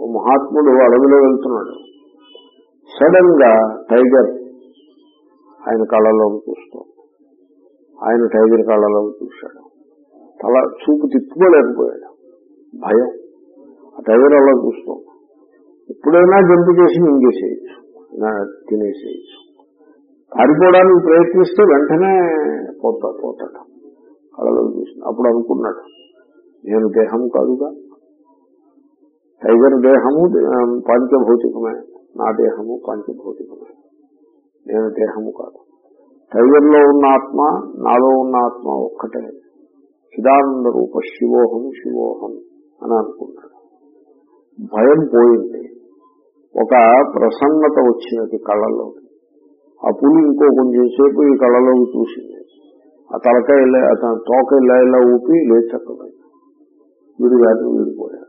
ఓ మహాత్ముడు అడవిలో వెళ్తున్నాడు. సడన్గా టైగర్ ఆయన కళ్ళలో చూస్తాం ఆయన టైగర్ కళ్ళలోకి చూశాడు. తల చూపు తిప్పుకోలేకపోయాడు. భయం. ఆ టైగర్ అలా చూస్తాం ఎప్పుడైనా జంపు చేసి మింగేసేయచ్చు తినేసేయచ్చు. పారిపోవడానికి ప్రయత్నిస్తే వెంటనే పోతా పోతాడు. కళ్ళలో చూసి అప్పుడు అనుకున్నాడు నేను దేహం కాదుగా టైగర్ దేహము ఆ, పంచభౌతికమే. నా దేహము పంచభౌతికమే. నేను దేహము కాదు. టైగర్లో ఉన్న ఆత్మ నాలో ఉన్న ఆత్మ ఒక్కటే. చిదానంద రూప శివోహం శివోహం అని అనుకున్నాడు భయం పోయింది. ఒక ప్రసన్నత వచ్చినది కళ్ళలో ఆ పులి ఇంకో కొంచెం సేపు ఈ కళ్ళలోకి చూసింది. ఆ తలకాయ ఇలా అతను తోక ఇలా ఇలా ఊపి లేచక్కలేదు వీడు గారిని వీడిపోయాడు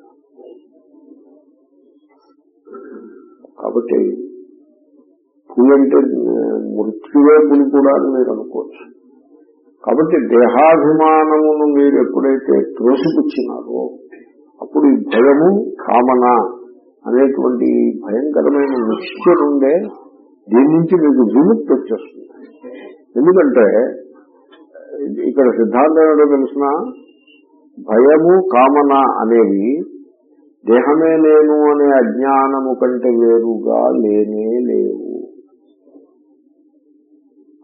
కాబట్టి పులి అంటే మృత్యువే పులి కూడా అని మీరు అనుకోవచ్చు. కాబట్టి దేహాభిమానమును మీరు ఎప్పుడైతే త్రోసిపుచ్చినారో అప్పుడు ఈ భయము కామన అనేటువంటి భయంకరమైన నిశ్చయ నుండే దీని నుంచి మీకు విముక్తి వచ్చేస్తుంది. ఎందుకంటే ఇక్కడ సిద్ధాంతం ఏదో తెలిసిన భయము కామన అనేవి దేహమే నేను అనే అజ్ఞానము కంటే వేరుగా లేనే లేవు.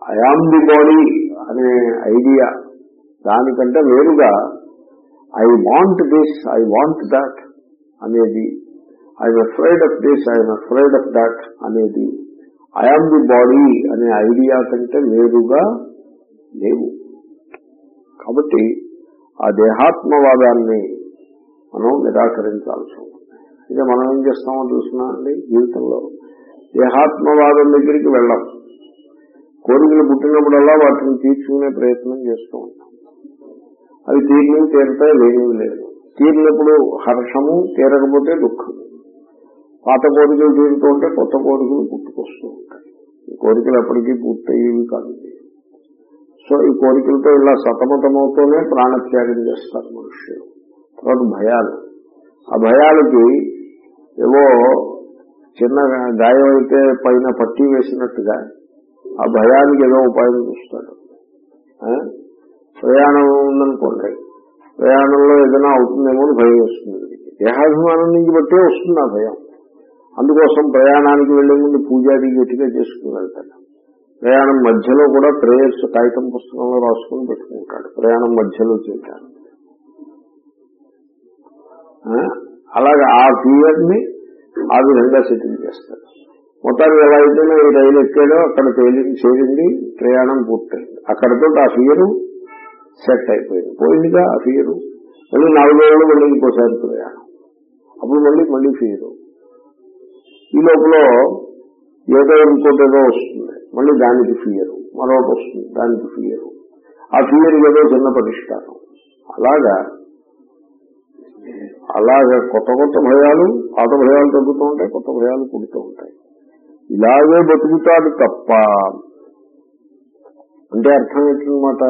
ఐఆమ్ ది బాడీ అనే ఐడియా దానికంటే వేరుగా I want this I want that అనేది I'm afraid of this I'm afraid of that అనేది ఐఆమ్ ది బాడీ అనే ఐడియా కంటే వేరుగా లేవు. కాబట్టి ఆ దేహాత్మవాదాన్ని మనం నిరాకరించాల్సి ఉంటుంది. ఇక మనం ఏం చేస్తామో చూసినా అండి జీవితంలో దేహాత్మవాదం దగ్గరికి వెళ్ళాం. కోరికలు పుట్టినప్పుడల్లా వాటిని తీర్చుకునే ప్రయత్నం చేస్తూ ఉంటాం. అవి తీరిని తీరుతాయి లేనివి లేదు తీరినప్పుడు హర్షము తీరకపోతే దుఃఖము. పాత కోరికలు తీరుతూ ఉంటే కొత్త కోరికలు పుట్టుకొస్తూ ఉంటాయి. ఈ కోరికలు ఎప్పటికీ పూర్తయ్యేవి కాదు. సో ఈ కోరికలతో ఇలా సతమతమవుతూనే ప్రాణత్యాగం చేస్తారు మనుషులు. తర్వాత భయాలు. ఆ భయాలకి ఏవో చిన్న గాయం అయితే పైన పట్టి వేసినట్టుగా ఆ భయానికి ఏదో ఉపాయం చూస్తాడు. ప్రయాణం ఉందనుకోండి. ప్రయాణంలో ఏదైనా అవుతుందేమో అని భయం వస్తుంది దేహాభిమానం నుంచి బట్టే వస్తుంది ఆ భయం. అందుకోసం ప్రయాణానికి వెళ్ళే ముందు పూజాది గట్టిగా చేసుకుని వెళ్తాడు. ప్రయాణం మధ్యలో కూడా ప్రేయర్స్ కాగితం పుస్తకంలో రాసుకుని పెట్టుకుంటాడు. ప్రయాణం మధ్యలో చేశాను అలాగే ఆ ఫియర్ని ఆ విధంగా సెటిల్ చేస్తాడు మొత్తానికి ఎలా అయితేనే ఈ రైలు ఎక్కాడో అక్కడ చేరింది ప్రయాణం పూర్తయింది. అక్కడతో ఆ ఫియరు సెట్ అయిపోయింది. పోయిందిగా ఆ ఫియరు. మళ్ళీ నాలుగు మళ్ళీ ఇంకోసారి ప్రయాణం. అప్పుడు మళ్ళీ మళ్ళీ ఫియరు. ఈ లోపల ఏదో ఇంకోటేదో వస్తుంది. మళ్ళీ దానికి ఫియరు. మరొకటి వస్తుంది. దానికి ఫియరు. ఆ ఫియర్ ఏదో చిన్న పరిష్కారం అలాగా అలాగే కొత్త కొత్త భయాలు పాత భయాలు తగ్గుతూ ఉంటాయి కొత్త భయాలు పుడుతూ ఉంటాయి. ఇలాగే బతుకుతాడు తప్ప అంటే అర్థం ఏంటనమాట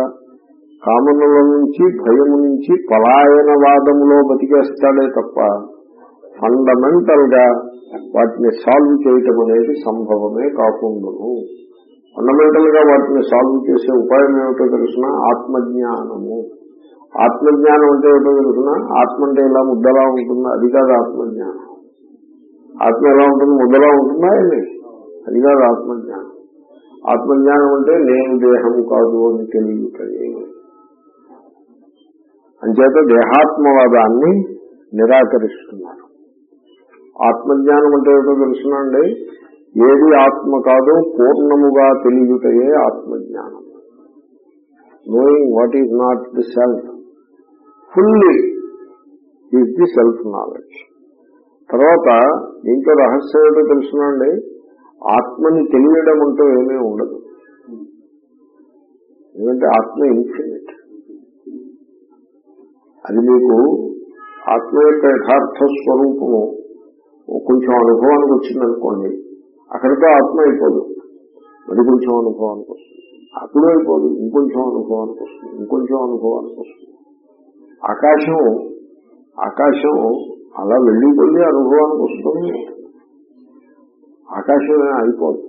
కామనుల నుంచి భయము నుంచి పలాయనవాదములో బతికేస్తాడే తప్ప ఫండమెంటల్గా వాటిని సాల్వ్ చేయటం అనేది సంభవమే కాకుండాను. ఫండమెంటల్గా వాటిని సాల్వ్ చేసే ఉపాయం ఏమిటో తెలిసిన? ఆత్మజ్ఞానము. ఆత్మజ్ఞానం అంటే ఏమిటో తెలుసిన? ఆత్మ అంటే ఇలా ముద్దలా ఉంటుందా? అది కాదు ఆత్మజ్ఞానం. ఆత్మ ఎలా ఉంటుంది? ముద్దలా ఉంటుందా అండి అది కాదు ఆత్మజ్ఞానం. ఆత్మజ్ఞానం అంటే నేను దేహము కాదు అని తెలియటమే. అంచేత దేహాత్మవాదాన్ని నిరాకరిస్తున్నారు. ఆత్మజ్ఞానం అంటే ఏమిటో తెలుసునండి ఏది ఆత్మ కాదో పూర్ణముగా తెలియటయే ఆత్మజ్ఞానం. Knowing what is not the self fully is the self knowledge తర్వాత దీంట్లో రహస్యం ఏదో తెలుసునండి ఆత్మని తెలియడం అంటూ ఏమీ ఉండదు. ఎందుకంటే ఆత్మ ఇన్ఫినిట్ అది మీకు ఆత్మ యొక్క యథార్థ స్వరూపము కొంచెం అనుభవానికి వచ్చిందనుకోండి అక్కడితో ఆత్మ అయిపోదు. మరి కొంచెం అనుభవానికి వస్తుంది. అప్పుడు అయిపోదు ఇంకొంచెం అనుభవానికి వస్తుంది ఇంకొంచెం అనుభవానికి వస్తుంది. ఆకాశం ఆకాశం అలా వెళ్ళి వెళ్ళి అనుభవానికి వస్తుంది. ఆకాశం అయిపోదు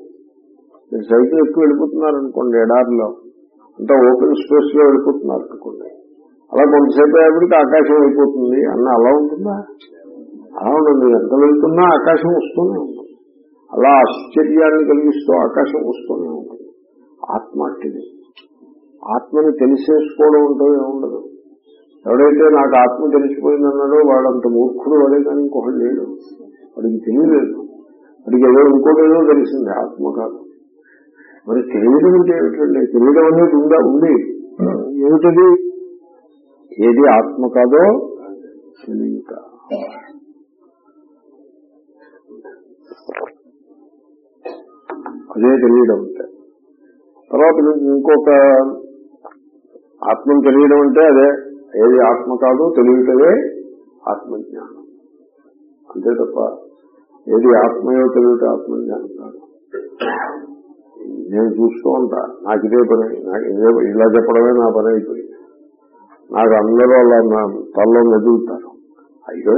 మీరు సైకిల్ ఎక్కువ వెళ్ళిపోతున్నారనుకోండి ఎడారిలో అంతా ఓపెన్ స్పేస్లో వెళ్ళిపోతున్నారు అనుకోండి. అలా కొంతసేపు అయ్యేప్పటికి ఆకాశం అయిపోతుంది అన్న అలా ఉంటుందా? అలా ఉండదు. మీరు ఎంత వెళ్తున్నా ఆకాశం వస్తూనే ఉంటుంది. అలా ఆశ్చర్యాన్ని కలిగిస్తూ ఆకాశం వస్తూనే ఉంటుంది. ఆత్మ అట్టిది. ఆత్మని తెలిసేసుకోవడం ఉంటూ ఉండదు ఎవడైతే నాకు ఆత్మ తెలిసిపోయిందన్నాడో వాడంత మూర్ఖుడు వాడే కానీ ఇంకొకటి లేడు. వాడికి తెలియలేదు. వాడికి ఏదో ఇంకోటేదో తెలిసింది ఆత్మ కాదు. మరి తెలియడం అంటే ఏమిటండి? తెలియడం అనేది ఉందా? ఉంది. ఏమిటది? ఏది ఆత్మ కాదో తెలియక. అదే తెలియడం అంటే. తర్వాత ఇంకొక ఆత్మను తెలియడం అంటే అదే. ఏది ఆత్మ కాదో తెలియటమే ఆత్మజ్ఞానం. అంతే తప్ప ఏది ఆత్మయో తెలియట ఆత్మజ్ఞానం కాదు. నేను చూస్తూ ఉంటా. నాకు ఇదే పని నాకు ఇదే ఇలా చెప్పడమే నా పని అయిపోయింది. నాకు అందరూ అలా నా తల్లో మెదులుతారు. అయ్యో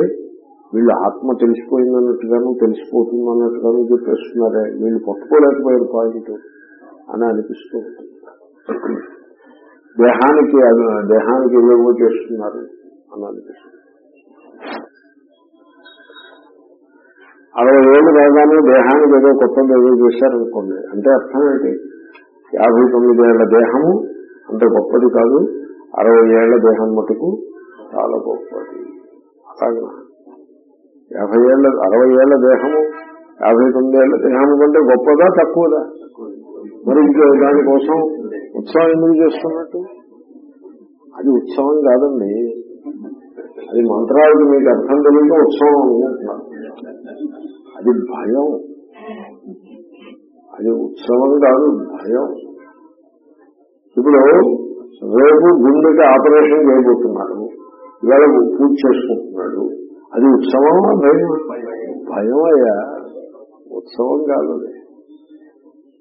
వీళ్ళు ఆత్మ తెలిసిపోయిందన్నట్టుగాను తెలిసిపోతుంది అన్నట్టుగాను చెప్పేస్తున్నారే. వీళ్ళు పట్టుకోలేకపోయారు పాయింట్ అని అనిపిస్తూ ఉంటుంది. దేహానికి దేహానికి ఏవేవో చేస్తున్నారు అని అనిపిస్తుంది. అరవై ఏళ్ళు రాగానే దేహానికి ఏదో కొత్తది ఏదో చేశారనుకోండి అంటే అర్థం ఏంటి? యాభై తొమ్మిది ఏళ్ళ దేహము అంత గొప్పది కాదు అరవై ఏళ్ళ దేహం మటుకు చాలా గొప్పది. అలాగే? యాభై ఏళ్ళ అరవై ఏళ్ళ దేహము యాభై తొమ్మిది ఏళ్ళ దేహము కంటే గొప్పదా తక్కువదా? మరి ఇంకో దానికోసం ఉత్సవం ఎందుకు చేస్తున్నట్టు? అది ఉత్సవం కాదండి. అది మంత్రాలకి మీకు అర్థం తెలియక ఉత్సవం అనుకుంటున్నారు అది భయం. అది ఉత్సవం కాదు భయం. ఇప్పుడు రేపు గుండెకి ఆపరేషన్ చేయబోతున్నాడు ఇవాళ పూజ చేసుకుంటున్నాడు. అది ఉత్సవమా? భయం. భయం అయ్యా. ఉత్సవం కాదు అది.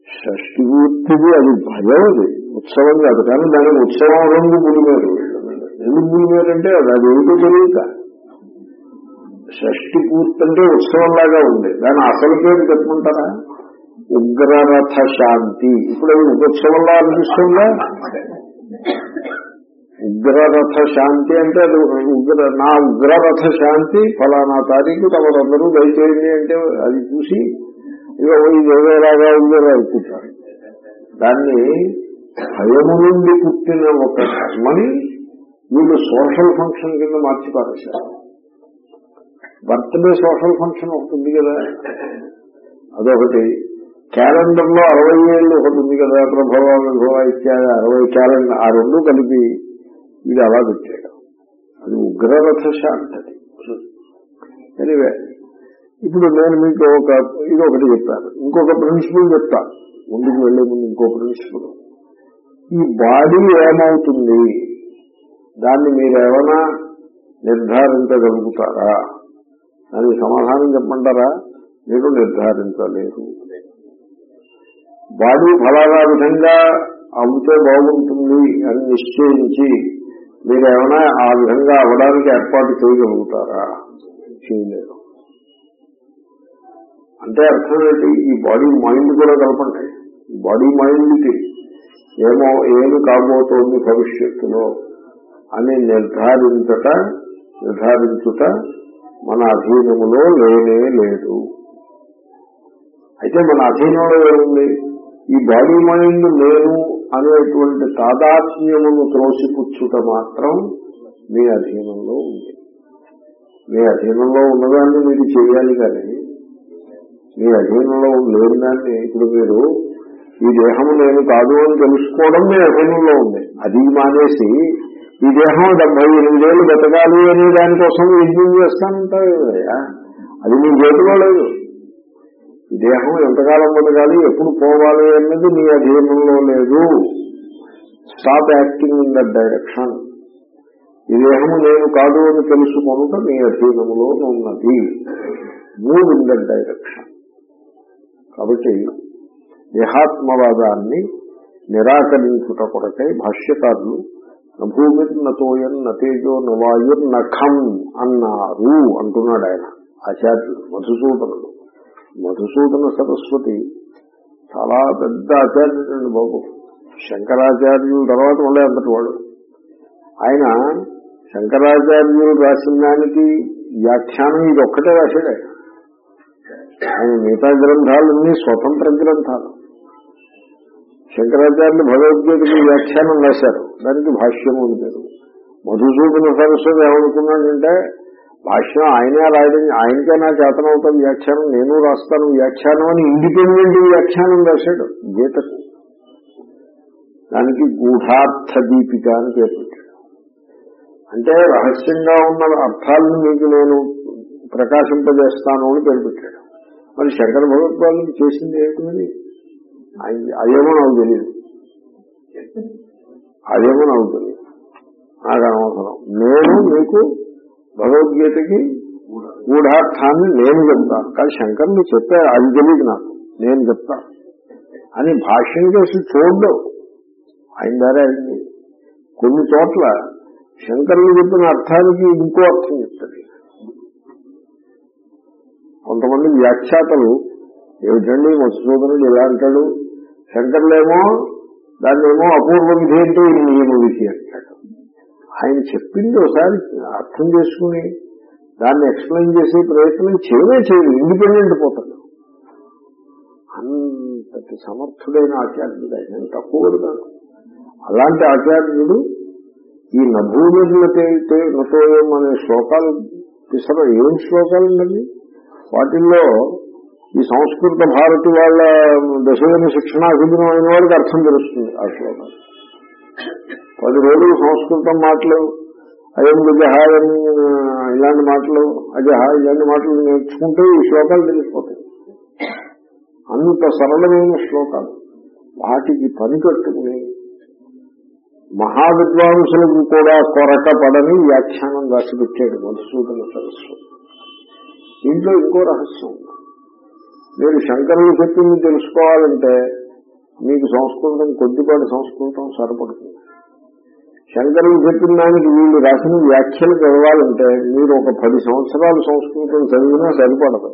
షష్టి పూర్తిది అది భయం అది. ఉత్సవం కాదు కానీ దానికి ఉత్సవం రంగు పులిమేరు ఎందుకు పులిమేరంటే అది అది ఏమిటో తెలియక. షష్టి పూర్తంటే ఉత్సవంలాగా ఉత్సవం లాగా ఉంది. దాని అసలు పేరు చెప్పుకుంటారా? ఉగ్రరథ శాంతి. ఇప్పుడు అది ఉపోత్సవంలా అనిపిస్తుందా? ఉగ్రరథ శాంతి అంటే అది ఉగ్ర నా ఉగ్రరథ శాంతి ఫలానా తారీఖు తమరందరూ దయచేయండి అంటే అది చూసి ఇక ఇది ఏదేలాగా ఉందో అనుకుంటారు. దాన్ని భయము నుండి పుట్టిన ఒక కర్మని వీళ్ళు సోషల్ ఫంక్షన్ కింద మార్చి పారేశారు బర్త్డే సోషల్ ఫంక్షన్ ఒకటి ఉంది కదా. అదొకటి. క్యాలెండర్లో అరవై ఏళ్ళు ఒకటి ఉంది కదా ప్రభావ విభవ ఇత్యాది అరవై క్యాలెండర్ ఆ రెండు కలిపి ఇది అలా పెట్టాడు అది ఉగ్రరథ శాంతి ఎనివే ఇప్పుడు నేను మీకు ఒక ఇది ఒకటి చెప్పాను. ఇంకొక ప్రిన్సిపల్ చెప్తాను. ముందుకు వెళ్ళే ముందు ఇంకో ప్రిన్సిపల్ ఈ బాడీ ఏమవుతుంది? దాన్ని మీరు ఏమైనా నిర్ధారించగలుగుతారా? దానికి సమాధానం చెప్పమంటారా? మీరు నిర్ధారించలేరు బాడీ ఫలానా విధంగా అమ్మితే బాగుంటుంది అని నిశ్చయించి మీరు ఏమైనా ఆ విధంగా అవ్వడానికి ఏర్పాటు చేయగలుగుతారా? చేయలేరు అంటే అర్థం ఏంటి? ఈ బాడీ మైండ్ కూడా కలపండి. ఈ బాడీ మైండ్కి ఏమో ఏమి కాబోతోంది భవిష్యత్తులో అని నిర్ధారించట నిర్ధారించుట మన అధీనములో లేనే లేదు. అయితే మన అధీనంలో ఏముంది? ఈ బాడీ మైండ్ నేను అనేటువంటి తాదాత్మ్యమును త్రోసిపుచ్చుట మాత్రం మీ అధీనంలో ఉంది. మీ అధీనంలో ఉన్నదాన్ని మీరు చేయాలి కానీ మీ అధీనంలో లేని దాన్ని ఇప్పుడు మీరు ఈ దేహము నేను కాదు అని తెలుసుకోవడం మీ అభినంలో ఉంది. అది మానేసి ఈ దేహం డెబ్బై ఎనిమిదేళ్ళు బతకాలి అనే దానికోసం యజ్ఞం చేస్తానంటారు అది మీ చేతిలో లేదు. ఈ దేహం ఎంతకాలం బతకాలి ఎప్పుడు పోవాలి అన్నది మీ అధీనంలో లేదు. Stop acting in that direction ఈ దేహము నేను కాదు అని తెలుసుకొనుట మీ అధీనంలో ఉన్నది. మూవ్ ఇన్ దట్ డైరెక్షన్ కాబట్టి దేహాత్మవాదాన్ని నిరాకరించుట కొరకై భాష్యకారులు భూమిర్ నతోయన్ నతేజో నవాయుర్ నఖం అన్నారు అంటున్నాడు ఆయన ఆచార్యుడు మధుసూదనుడు. మధుసూదన సరస్వతి చాలా పెద్ద ఆచార్యుడు అండి బాబు. శంకరాచార్యుల తర్వాత ఉండే అంతటి వాడు. ఆయన శంకరాచార్యులు రాసిన దానికి వ్యాఖ్యానం ఇది ఒక్కటే రాశాడు ఆయన. ఆయన మిగతా గ్రంథాలన్నీ స్వతంత్ర గ్రంథాలు. శంకరాచార్యులు భగవద్గీతకి వ్యాఖ్యానం రాశారు. దానికి భాష్యము అని పేరు మధుసూదన సరస్వతి ఏమనుకున్నాడంటే భాష్యం ఆయనే రాయడం ఆయనకే నా చేతనవుతాం వ్యాఖ్యానం నేను రాస్తాను వ్యాఖ్యానం అని ఇండిపెండెంట్ వ్యాఖ్యానం రాశాడు గీతకు. దానికి గూఢార్థ దీపిక అని పేరు పెట్టాడు. అంటే రహస్యంగా ఉన్న అర్థాలను మీకు నేను ప్రకాశింపజేస్తాను అని పేరు పెట్టాడు. మరి శంకర భగవత్పాదులకు చేసింది ఏమిటి అదేమో నాకు తెలియదు అదేమో నాకు తెలియదు నాకు అనవసరం. నేను మీకు భగవద్గీతకి గూఢార్థాన్ని నేను చెప్తాను కానీ శంకర్లు చెప్పారు అది తెలియదు నాకు. నేను చెప్తా. అని భాష్యం చేసి చూడదు ఆయన ద్వారా అయింది కొన్ని చోట్ల శంకర్లు చెప్పిన అర్థానికి ఇంకో అర్థం చెప్తాడు. కొంతమంది వ్యాఖ్యాతలు ఏమిటండి మధుసూదనుడు ఇలా అంటాడు? శంకర్లేమో దాన్నేమో అపూర్వ విధి అంటే ఇది విధి అంటాడు. ఆయన చెప్పింది ఒకసారి అర్థం చేసుకుని దాన్ని ఎక్స్ప్లెయిన్ చేసే ప్రయత్నం చేయనే చేయదు ఇండిపెండెంట్ పోతాడు. అంతటి సమర్థుడైన ఆచార్యుడు ఆయన తక్కువ కాదు. అలాంటి ఆచార్యుడు ఈ నభూమిర్లతే నతోయం అనే శ్లోకాలు పిసర ఏం శ్లోకాలు ఉన్నది వాటిల్లో ఈ సంస్కృత భారతి వాళ్ళ దశమైన శిక్షణాభిధం అయిన వాళ్ళకి అర్థం తెలుస్తుంది ఆ శ్లోకం. పది రోజులు సంస్కృతం మాటలు అయం విజహాయం ఇలాంటి మాటలు అజహ ఇలాంటి మాటలు నేర్చుకుంటే ఈ శ్లోకాలు తెలిసిపోతాయి. అంత సరళమైన శ్లోకాలు. వాటికి పని కట్టుకుని మహావిద్వాంసులకు కూడా కొరక పడని వ్యాఖ్యానం రాసిపెట్టాడు మధుసూదన సరస్వతి దీంట్లో ఇంకో రహస్యం ఉంది. మీరు శంకరులు చెప్పింది తెలుసుకోవాలంటే మీకు సంస్కృతం కొద్దిపాటి సంస్కృతం సరిపడుతుంది. శంకరులు చెప్పిన దానికి వీళ్ళు రాసిన వ్యాఖ్యలు చదవాలంటే మీరు ఒక పది సంవత్సరాలు సంస్కృతం చదివినా సరిపడదు.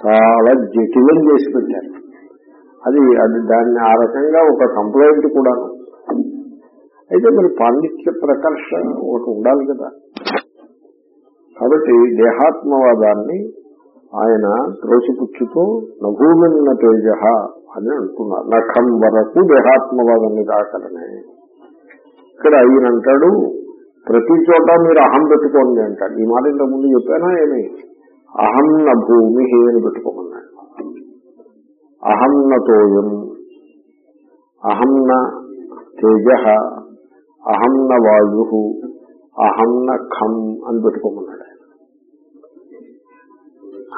చాలా జటిలం చేసి పెట్టారు. అది అది దాన్ని ఆ రకంగా ఒక కంప్లైంట్ కూడా అయితే మరి పాండిత్య ప్రకర్ష ఒకటి ఉండాలి కదా. కాబట్టి దేహాత్మవాదాన్ని ఆయన త్రోసిపుచ్చుతో నభూమిన్న తేజ అని అంటున్నారు. నఖం వరకు దేహాత్మవాదం నిరాకరణే ఇక్కడ ఈయన అంటాడు ప్రతి చోట మీరు అహం పెట్టుకోండి అంటాడు. ఈ మాట ఇంతకు ముందు చెప్పానా ఏమి? అహం న భూమి అని పెట్టుకోమన్నాడు. అహం న అహం న తేజ అహం న వాయు అహం న ఖం అని పెట్టుకోమన్నాడు.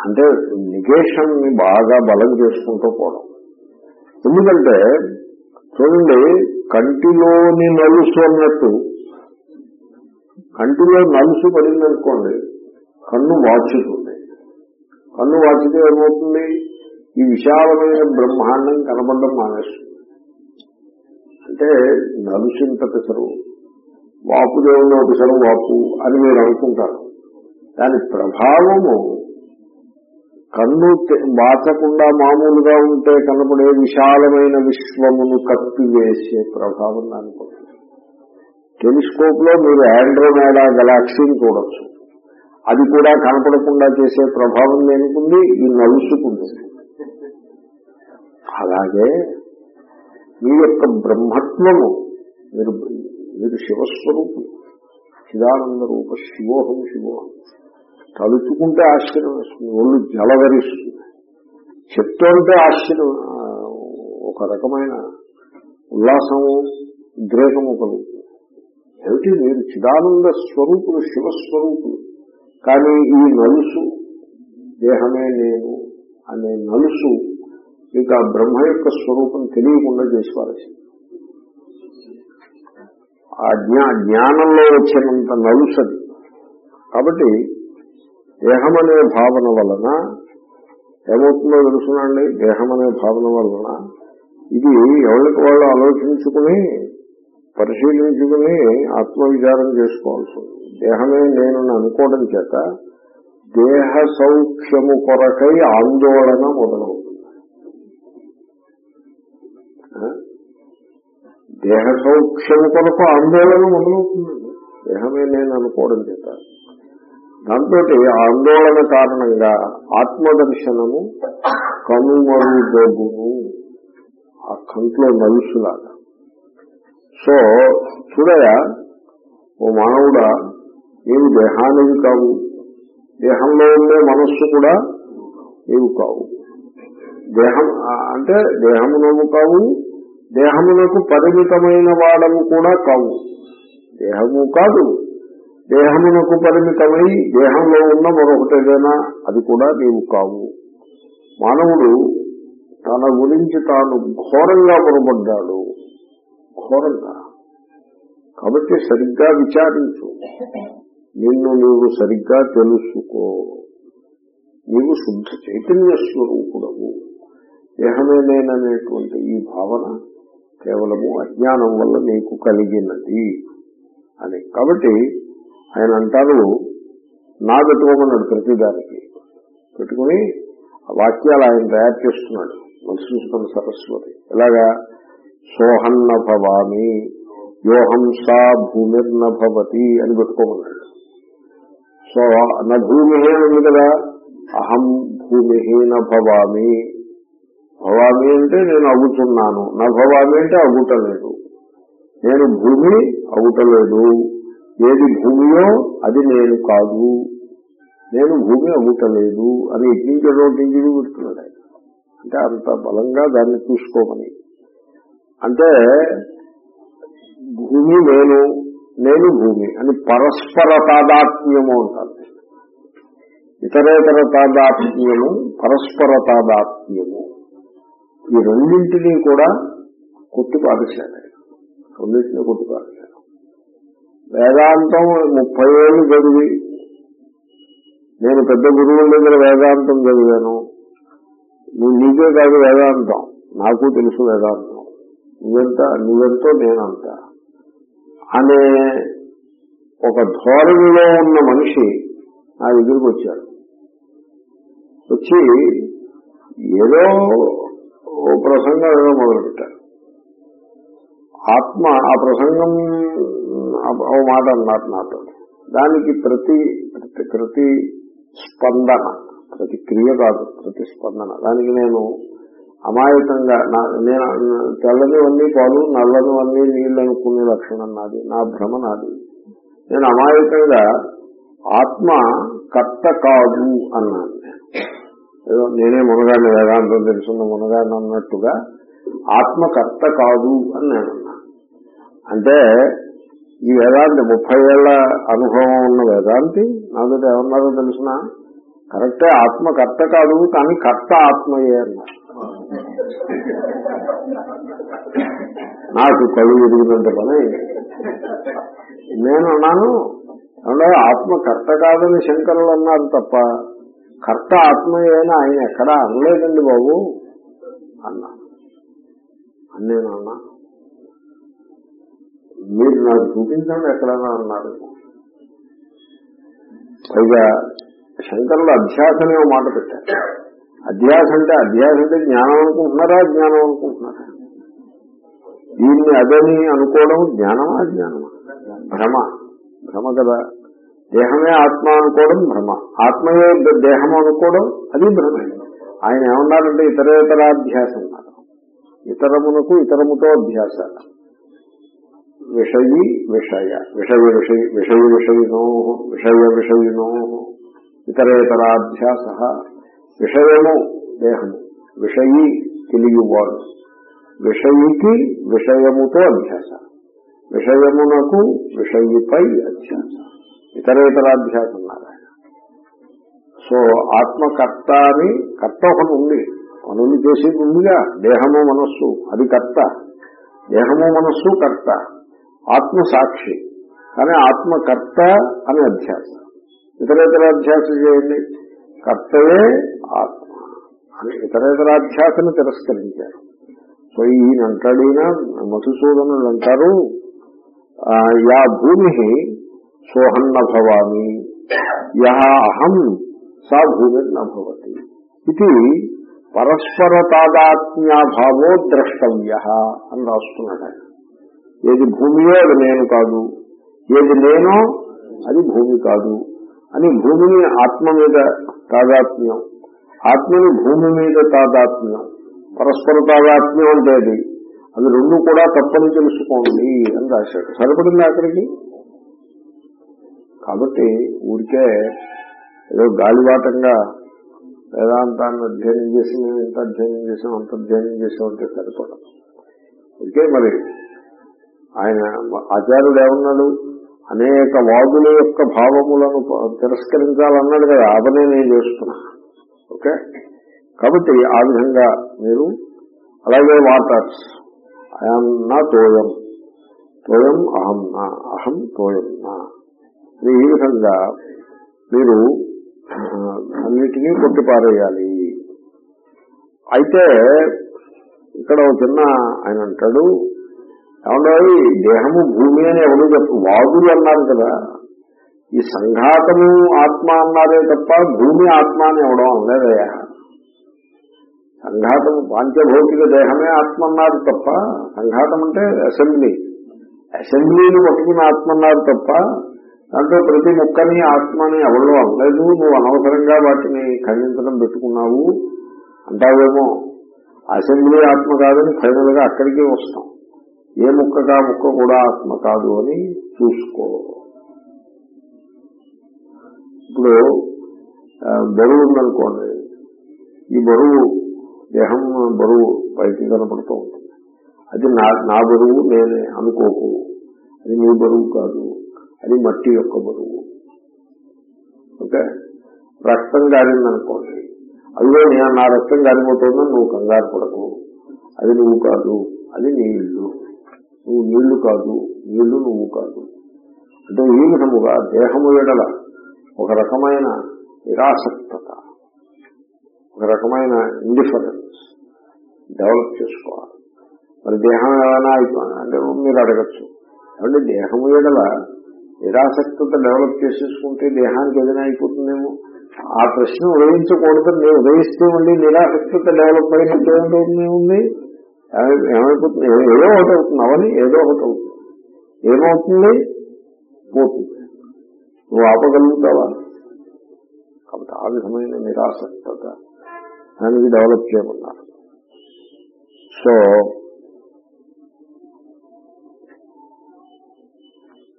అంటే నిగేషన్ని బాగా బలం చేసుకుంటూ పోవడం. ఎందుకంటే చూడండి కంటిలోని నలుసు అన్నట్టు కంటిలో నలుసు పడిందనుకోండి కన్ను వాచుతుంది. కన్ను వాచితే ఏమవుతుంది? ఈ విశాలమైన బ్రహ్మాండం కనబడడం మానేస్తుంది. అంటే నలుసింత పిసరు వాపు దేవుడు ఒకసారి వాపు అని మీరు అనుకుంటారు. దాని ప్రభావము కన్ను వాచకుండా మామూలుగా ఉంటే కనపడే విశాలమైన విశ్వమును కప్పివేసే ప్రభావం దానికి టెలిస్కోప్లో మీరు ఆండ్రోమేడా గెలాక్సీని చూడొచ్చు. అది కూడా కనపడకుండా చేసే ప్రభావం దేనికుంది ఈ నలుసుకుంది అలాగే మీ యొక్క బ్రహ్మత్వము మీరు మీరు శివస్వరూపు చిదానంద రూప శివోహం శివోహం. తలుచుకుంటే ఆశ్చర్యం వేస్తుంది. ఒళ్ళు జలవరిస్తుంది. చెప్తుంటే ఆశ్చర్యం ఒక రకమైన ఉల్లాసము ఉద్రేకము కలుగుతుంది. ఏమిటి? మీరు చిదానంద స్వరూపులు శివస్వరూపులు. కానీ ఈ నలుసు దేహమే నేను అనే నలుసు మీకు ఆ బ్రహ్మ యొక్క స్వరూపం తెలియకుండా చేసి పారేసింది ఆ జ్ఞా జ్ఞానంలో వచ్చినంత నలుసది. కాబట్టి దేహం అనే భావన వలన ఏమవుతుందో తెలుసునండి? దేహం అనే భావన వలన ఇది ఎవరికి వాళ్ళు ఆలోచించుకుని పరిశీలించుకుని ఆత్మవిచారం చేసుకోవాల్సి ఉంది దేహమే నేను అనుకోవడం చేత దేహ సౌఖ్యము కొరకై ఆందోళన మొదలవుతుంది. దేహ సౌఖ్యము కొరకు ఆందోళన మొదలవుతుందండి. దేహమే నేను అనుకోవడం చేత. దాంతో ఆందోళన కారణంగా ఆత్మదర్శనము కనుమరుగగును ఆ కంట్లో నలుసులాగా సో చూడయ ఓ మానవుడా నీవు దేహానివి కావు. దేహంలో ఉండే మనస్సు కూడా నీవు కావు. దేహం అంటే దేహమునము కావు దేహమునకు పరిమితమైన వాడము కూడా కావు. దేహము కాదు. దేహమునకు పరిమితమై దేహంలో ఉన్న మరొకటేదైనా అది కూడా నీవు కావు. మానవుడు తన గురించి తాను ఘోరంగా పొరపడ్డాడు. ఘోరంగా. కాబట్టి సరిగ్గా విచారించు. నిన్ను నీవు సరిగ్గా తెలుసుకో. నీవు శుద్ధ చైతన్య స్వరూపుడవు. దేహమే నేననేటువంటి ఈ భావన కేవలము అజ్ఞానం వల్ల నీకు కలిగినది. అని. కాబట్టి ఆయన అంటారు నా పెట్టుకోమన్నాడు ప్రతిదానికి పెట్టుకుని ఆ వాక్యాలు ఆయన తయారు చేస్తున్నాడు మధుసూదన సరస్వతి. ఎలాగా? సోహన్న భవామి యోహంసా భూమిర్న భవతి అని పెట్టుకోమన్నాడు. సో నా భూమి ఉంది కదా? అహం భూమిహీన భవామి. భవామి అంటే నేను అగుతున్నాను. నా భవామి అంటే అగుటలేదు. నేను భూమి అగుటలేదు. ఏది భూమియో అది నేను కాదు. నేను భూమి అగుటలేదు అని ఎక్కించడం టింగిడి పెడుతున్నాడు అంటే అంత బలంగా దాన్ని చూసుకోమని. అంటే భూమి నేను నేను భూమి అని పరస్పర తాదాత్మ్యము అంటారు. ఇతరేతర తాదాత్మ్యము పరస్పర తాదాత్మ్యము. ఈ రెండింటినీ కూడా కొట్టిపారేశాడు ఆయన. రెండింటినీ కొట్టిపారేశాడు. వేదాంతం ముప్పై ఏళ్ళు చదివి. నేను పెద్ద గురువుల దగ్గర వేదాంతం చదివాను. నువ్వు నీకే కాదు వేదాంతం. నాకు తెలుసు వేదాంతం. నువ్వెంత నువ్వెంతో నేనంత. అనే ఒక ధోరణిలో ఉన్న మనిషి నా దగ్గరికి వచ్చాడు. వచ్చి ఏదో ఓ ప్రసంగం ఏదో మొదలుపెట్టారు ఆత్మ ఆ ప్రసంగం ఓ మాట అన్నారు నాతో. దానికి ప్రతి ప్రతి స్పందన ప్రతి క్రియ కాదు ప్రతి స్పందన. దానికి నేను అమాయకంగా నా- నేను తెల్లనివన్నీ పాలు నల్లనివన్నీ నీళ్ళు అనుకునే లక్షణం నాది నా భ్రమ నాది. నేను అమాయకంగా ఆత్మ కర్త కాదు అన్నాను నేను. ఏదో నేనే మునగాడిని వేదాంతం తెలుసున్న మునగాడిని అన్నట్టుగా ఆత్మ కర్త కాదు అని నేను అంటే ఈ వేదాంతి ముప్పై ఏళ్ళ అనుభవం ఉన్న వేదాంతి? నాతో ఏమన్నారో తెలిసిన? కరెక్టే ఆత్మ కర్త కాదు కానీ కర్త ఆత్మయే అన్నారు నాకు కళ్ళు విరిగినంత పని. నేను అన్నాను అంటే ఆత్మ కర్త కాదని శంకరులు అన్నారు తప్ప కర్త ఆత్మయేనా ఆయన ఎక్కడా అనలేదండి బాబు అన్నా. అని నేను అన్నా. మీరు నాకు చూపించండి ఎక్కడైనా అన్నారు పైగా శంకరులు అధ్యాసనే మాట పెట్టారు. అధ్యాస అంటే అధ్యాస అంటే జ్ఞానం అనుకుంటున్నారా జ్ఞానం అనుకుంటున్నారా? దీన్ని అదని అనుకోవడం జ్ఞానమా అజ్ఞానమా భ్రమ. భ్రమ కదా. దేహమే ఆత్మ అనుకోవడం భ్రమ. ఆత్మయే దేహం అనుకోవడం అది భ్రమే. ఆయన ఏమన్నారంటే ఇతరేతరాధ్యాస అన్నారు. ఇతరమునకు ఇతరముతో అధ్యాస. విషయి విషయ విషయ విషయ విషయ విషయినో విషయ విషయినో ఇతరేతరాధ్యాస విషయము దేహము విషయి తెలియవాడు విషయికి విషయముతో అధ్యాస విషయమునకు విషయిపై అధ్యాస ఇతరేతరాధ్యాస నారాయణ. సో ఆత్మకర్త అని కర్త ఒకటి ఉంది పనులు చేసేది ఉందిగా దేహము మనస్సు అది కర్త. దేహము మనస్సు కర్త. ఆత్మ సాక్షి కానీ ఆత్మకర్త అని అధ్యాస ఇతరేతర అధ్యాస చేయండి. కర్తయే ఆత్మ అని ఇతరేతర అధ్యాసను తిరస్కరించారు. సో ఈయన అంటాడు ఈయన మధుసూదనులు అంటారు యా భూమి సోహన్న భవామి యహ అహం సా భూమి నభవతి ఇది పరస్పర తాదాత్మ్యాభావో ద్రష్టవ్య అని రాస్తున్నాడు ఆయన. ఏది భూమియో అది నేను కాదు. ఏది నేనో అది భూమి కాదు. అని భూమిని ఆత్మ మీద తాదాత్మ్యం. ఆత్మని భూమి మీద తాదాత్మ్యం. పరస్పర తాదాత్మ్యం అంటే అది. అవి రెండు కూడా తప్పని తెలుసుకోండి అని రాశాడు. సరిపడింది అక్కడికి? కాబట్టి ఊరికే ఏదో గాలివాటంగా వేదాంతాన్ని అధ్యయనం చేసి మేము ఇంత అధ్యయనం చేసాం అంత అధ్యయనం చేసాం అంటే సరిపడదు ఓకే మరి ఆయన ఆచార్యుడు ఏమన్నాడు అనేక వాదుల యొక్క భావములను తిరస్కరించాలన్నాడు కదా అదనే నేను చేస్తున్నా ఓకే? కాబట్టి ఆ విధంగా మీరు అలాగే వాటర్స్ ఐఎమ్ నా తోయం. తోయం అహం నా అహం తోయం నా. ఈ విధంగా మీరు అన్నిటినీ కొట్టిపారేయాలి. అయితే ఇక్కడ ఒక చిన్న ఆయన అంటాడు ఏమన్నా దేహము భూమి అని ఎవరు చెప్పు వాదులు అన్నారు కదా. ఈ సంఘాతము ఆత్మ అన్నారే తప్ప భూమి ఆత్మ అని ఎవడం అనలేదయా సంఘాతం పాంచభౌతిక దేహమే ఆత్మ అన్నారు తప్ప సంఘాతం అంటే అసెంబ్లీ. అసెంబ్లీని పట్టుకుని ఆత్మ అన్నారు తప్ప దాంట్లో ప్రతి ముక్కని ఆత్మని ఎవరో అనలేదు. నువ్వు అనవసరంగా వాటిని ఖండించడం పెట్టుకున్నావు అంటావేమో. అసెంబ్లీ ఆత్మ కాదని ఫైనల్గా అక్కడికే వస్తాం. ఏ ముక్కగా ముక్క కూడా ఆత్మ కాదు అని చూసుకో. ఇప్పుడు బరువు ఉందనుకోండి ఈ బరువు దేహం బరువు పైకి కనపడుతూ ఉంటుంది. అది నా నా బరువు నేనే అనుకోకు. అది నీ బరువు కాదు. అది మట్టి యొక్క బరువు. ఓకే? రక్తం గారిందనుకోండి అదిగో నేను నా రక్తం గారిపోతుందని నువ్వు కంగారు పడకు. అది నువ్వు కాదు. అది ఇల్లు. నువ్వు నీళ్ళు కాదు నీళ్ళు నువ్వు కాదు. అంటే ఈ విధముగా దేహము ఎడల ఒక రకమైన నిరాసక్తత ఒక రకమైన ఇండిఫరెన్స్ డెవలప్ చేసుకోవాలి. మరి దేహం ఏమైనా అయిపోయింది అంటే మీరు అడగచ్చు. అంటే దేహము ఎడల నిరాసక్తత డెవలప్ చేసేసుకుంటే దేహానికి ఏదైనా అయిపోతుందేమో? ఆ ప్రశ్న ఉదయించకూడదు. నేను ఉదయిస్తే ఉండి నిరాసక్తత డెవలప్ అయినట్టు ఏమిటవుతుంది ఉంది ఏమైపోతుంది? ఏదో ఒకటి అవుతుంది. అవని ఏదో ఒకటి అవుతుంది. ఏమవుతుంది? పోతుంది. నువ్వు ఆపగలుగుతావా? కాబట్టి ఆ విధమైన నిరాసక్తత దానికి డెవలప్ చేయమన్నారు. సో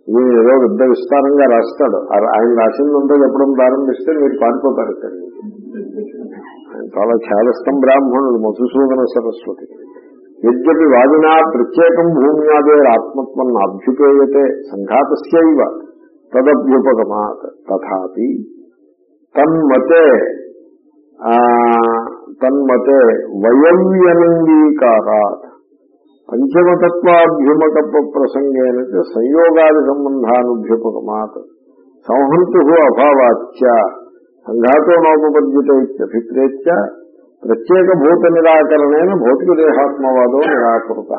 ఈయన ఏదో పెద్ద విస్తారంగా రాస్తాడు. ఆ- ఆయన రాసిందంతా చెప్పడం ప్రారంభిస్తే మీరు పారిపోతారు ఇక్కడ ఆయన చాలా ఛాదస్థం బ్రాహ్మణుడు మధుసూదన సరస్వతి. యజ్ఞపి వాదినా ప్రత్యేకం భూమ్యాదే ఆత్మత్వం అభ్యుపేయతే సంఘాతస్యవ తదభ్యుపగమాత్ తథాపి. తన్మతే తన్మతే వయవ్యనంగీకారాత్. పంచమతత్వాభ్యుమక ప్రసంగేన సంయోగాది సంబంధానుభ్యుపగమాత్. సంహంతు అభావాచ్య. సంఘాతో నోపపద్యతే ఇత్యభిప్రేత్య ప్రత్యేక భూత నిరాకరణైన భౌతిక దేహాత్మవాదో నిరాకృత.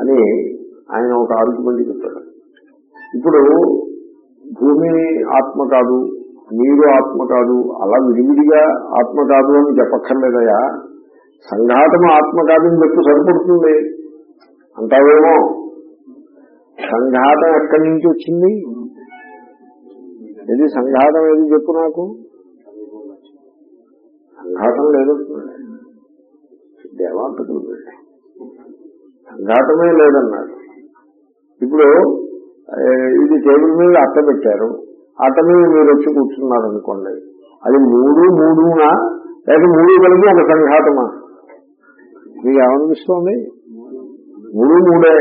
అని ఆయన ఒక ఆర్గ్యుమెంట్ చెప్పాడు. ఇప్పుడు భూమి ఆత్మ కాదు నీరు ఆత్మ కాదు అలా విడివిడిగా ఆత్మ కాదు అని చెప్పక్కర్లేదయా? సంఘాతం ఆత్మ కాదని చెప్పు సరిపడుతుంది. అంటావేమో? సంఘాతం ఎక్కడి నుంచి వచ్చింది? ఏది సంఘాతం ఏది చెప్పు నాకు? సంఘాతం లేదంటున్నాడు దేవాంతకులు వెళ్ళి సంఘాతమే లేదన్నాడు ఇప్పుడు ఇది టేబుల్ మీద అట్ట పెట్టారు. అట్ట మీద మీరు వచ్చి కూర్చున్నారు అనుకోండి అది మూడు మూడునా? లేక మూడు కలిపి ఒక సంఘాతమా? మీకు ఏమనిపిస్తోంది? మూడు మూడే.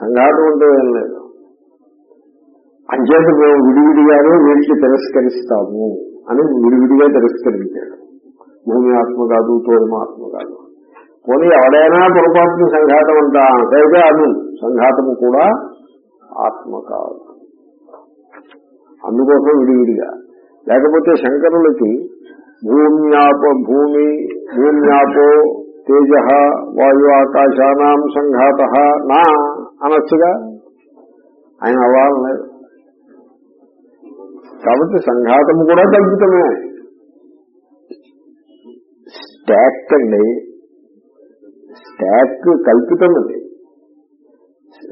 సంఘాతం అంటే ఏం లేదు. అంచేత మేము విడివిడిగానే వీటిని తిరస్కరిస్తాము. అని విడివిడిగా తిరస్కరించాడు. భూమి ఆత్మ కాదు తోమ ఆత్మ కాదు. పోనీ ఎవడైనా పొరపాటున సంఘాతం అంటా అయితే అను. సంఘాతము కూడా ఆత్మ కాదు. అందుకోసం విడివిడిగా. లేకపోతే శంకరులకి భూమ్యాప భూమి భూమ్యాపో తేజ వాయు ఆకాశానాం సంఘాత నా అనొచ్చుగా. ఆయన అవ్వాలని లేదు కాబట్టి సంఘాతము కూడా తగ్గుతమే. స్టాక్ అండి. స్టాక్ కల్పితం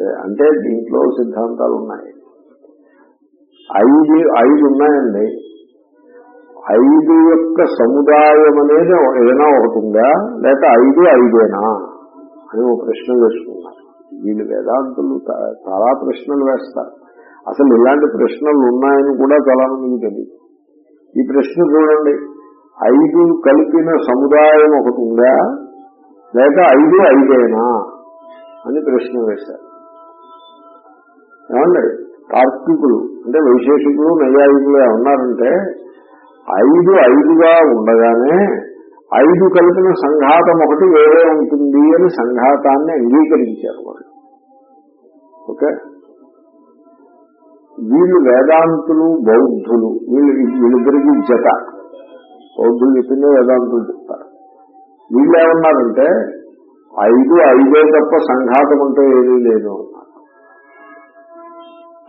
అంటే దీంట్లో సిద్ధాంతాలు ఉన్నాయి. ఐదు ఐదు ఉన్నాయండి. ఐదు యొక్క సముదాయం అనేది ఏదైనా ఒకటి ఉందా? లేక ఐదు ఐదేనా? అని ఒక ప్రశ్న వేసుకున్నారు. వీళ్ళు వేదాంతులు చాలా ప్రశ్నలు వేస్తారు. అసలు ఇలాంటి ప్రశ్నలు ఉన్నాయని కూడా చాలా మందికి తెలియదు. ఈ ప్రశ్న చూడండి. ఐదు కలిపిన సముదాయం ఒకటి ఉందా? లేక ఐదు ఐదేనా? అని ప్రశ్న వేశారు. ఏమండి? తార్కికులు అంటే వైశేషికులు నైయాయికులు ఏమన్నారంటే ఐదు ఐదుగా ఉండగానే ఐదు కలిపిన సంఘాతం ఒకటి వేరే ఉంటుంది అని సంఘాతాన్ని అంగీకరించారు వాళ్ళు. ఓకే? వీళ్ళు వేదాంతులు బౌద్ధులు వీళ్ళు వీళ్ళిద్దరికి జత. బౌద్ధులు చెప్పిందే వేదాంతులు చెప్తారు. వీళ్ళు ఏమన్నారంటే ఐదు ఐదే తప్ప సంఘాతం అంటే ఏదీ లేదు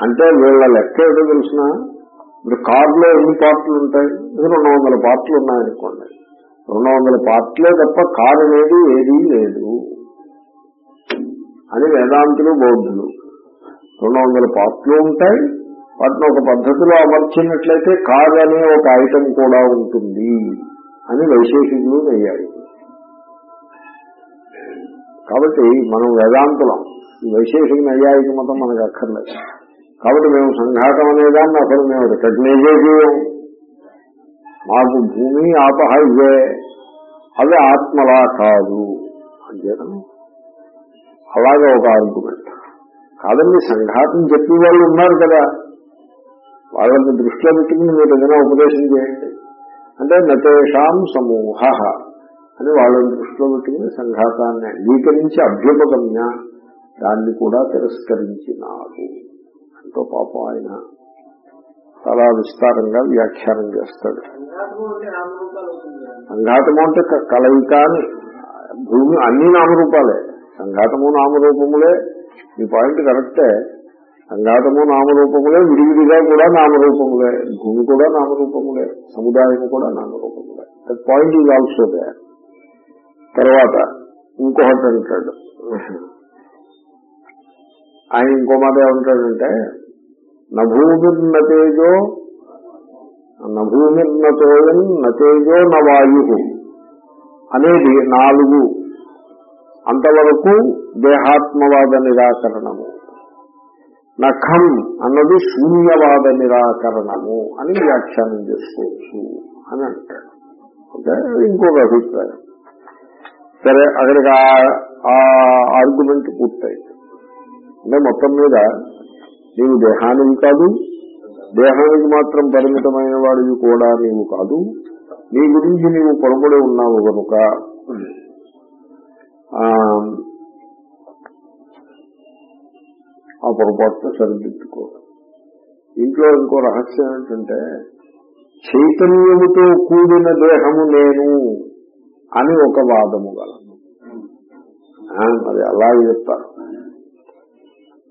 అంటే వీళ్ళ లెక్క ఏదో తెలిసిన? ఇప్పుడు కార్లో ఎన్ని పార్ట్లు ఉంటాయి? రెండు వందల పార్ట్లు ఉన్నాయనుకోండి. రెండు వందల పార్ట్లే తప్ప కారు అనేది ఏదీ లేదు అని వేదాంతులు బౌద్ధులు. రెండు వందల పార్ట్లు ఉంటాయి వాటిని ఒక పద్ధతిలో అమర్చినట్లయితే కాదనే ఒక ఐటెం కూడా ఉంటుంది అని వైశేషికులు అయ్యాయి కాబట్టి మనం వేదాంతులం. ఈ వైశేషిక నైయాయిక మతం మనకు అక్కర్లేదు. కాబట్టి మేము సంఘాతం అనేదాన్ని అసలు మేము రికగ్నైజే చేయం మాకు భూమి ఆపహ ఇవే అవి ఆత్మలా కాదు అంతేనా అలాగే ఒక ఆర్గ్యుమెంట్ కాదండి సంఘాతం చెప్పే వాళ్ళు ఉన్నారు కదా. వాళ్ళని దృష్టిలో పెట్టుకుని మీరు ఏదైనా ఉపదేశం చేయండి. అంటే నటేషాం సమూహ అని వాళ్ళని దృష్టిలో పెట్టుకుని సంఘాతాన్ని అంగీకరించి అభ్యుపగమ్య దాన్ని కూడా తిరస్కరించినారు అంటూ పాపం ఆయన. చాలా విస్తారంగా వ్యాఖ్యానం చేస్తాడు. సంఘాతము అంటే కలయిక అని. భూమి అన్ని నామరూపాలే. సంఘాతము నామరూపములే. ఈ పాయింట్ కరెక్టే. సంఘాతము నామరూపములే విడివిడిగా కూడా నామరూపములే భూమి కూడా నామరూపములే సముదాయం కూడా నామరూపములే. That point is also they తర్వాత ఇంకొకటి అంటాడు. ఆయన ఇంకో మాట ఏమంటాడంటే నభూమిర్నతేజో నభూమిర్నతోయం నతేజో నవాయు అనేది నాలుగు. అంతవరకు దేహాత్మవాద నిరాకరణము. నఖం అన్నది శూన్యవాద నిరాకరణము అని వ్యాఖ్యానం చేసుకోవచ్చు అని అంటాడు. ఓకే? ఇంకొక అభిప్రాయం. సరే అక్కడికి ఆ- ఆర్గ్యుమెంట్ పూర్తయింది. అంటే మొత్తం మీద నీవు దేహానికి కాదు దేహానికి మాత్రం పరిమితమైన వాడివి కూడా నీవు కాదు నీ గురించి నీవు పొరపడి ఉన్నావు కనుక ఆ, ఆ పొరపాటును సరిదిద్దుకో ఇంట్లో ఇంకో రహస్యం ఏంటంటే చైతన్యముతో కూడిన దేహము నేను అని ఒక వాదము గలను ఆ, మరి అలాగే చెప్తారు.